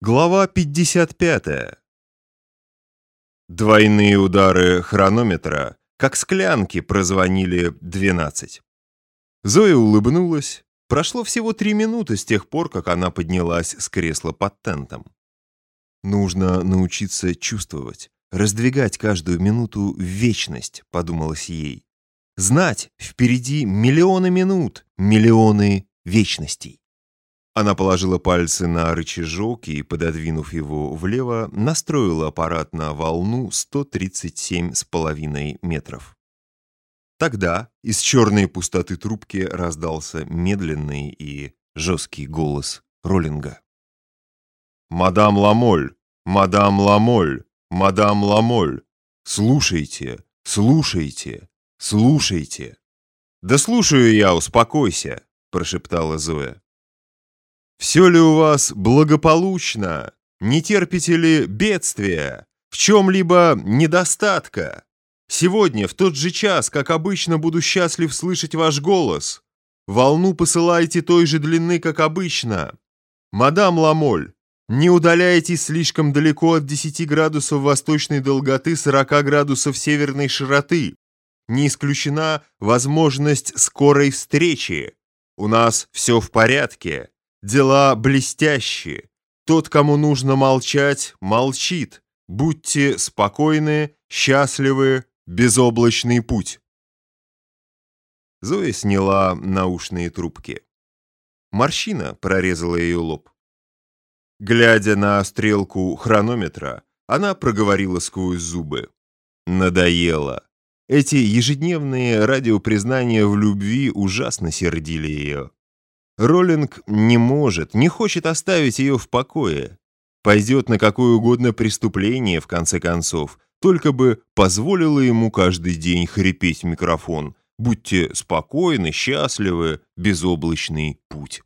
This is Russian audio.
Глава 55. Двойные удары хронометра, как склянки, прозвонили 12. Зоя улыбнулась. Прошло всего три минуты с тех пор, как она поднялась с кресла под тентом. «Нужно научиться чувствовать, раздвигать каждую минуту в вечность», — подумалось ей. «Знать, впереди миллионы минут, миллионы вечностей». Она положила пальцы на рычажок и, пододвинув его влево, настроила аппарат на волну 137,5 метров. Тогда из черной пустоты трубки раздался медленный и жесткий голос Роллинга. «Мадам Ламоль! Мадам Ламоль! Мадам Ламоль! Слушайте! Слушайте! Слушайте!» «Да слушаю я, успокойся!» – прошептала Зоя. Все ли у вас благополучно? Не терпите ли бедствия? В чем-либо недостатка? Сегодня, в тот же час, как обычно, буду счастлив слышать ваш голос. Волну посылайте той же длины, как обычно. Мадам Ламоль, не удаляйтесь слишком далеко от 10 градусов восточной долготы 40 градусов северной широты. Не исключена возможность скорой встречи. У нас все в порядке. Дела блестящие. Тот, кому нужно молчать, молчит. Будьте спокойны, счастливы, безоблачный путь. Зоя сняла наушные трубки. Морщина прорезала ее лоб. Глядя на стрелку хронометра, она проговорила сквозь зубы. Надоело. Эти ежедневные радиопризнания в любви ужасно сердили ее. Роллинг не может, не хочет оставить ее в покое. Пойдет на какое угодно преступление, в конце концов, только бы позволило ему каждый день хрипеть в микрофон. Будьте спокойны, счастливы, безоблачный путь.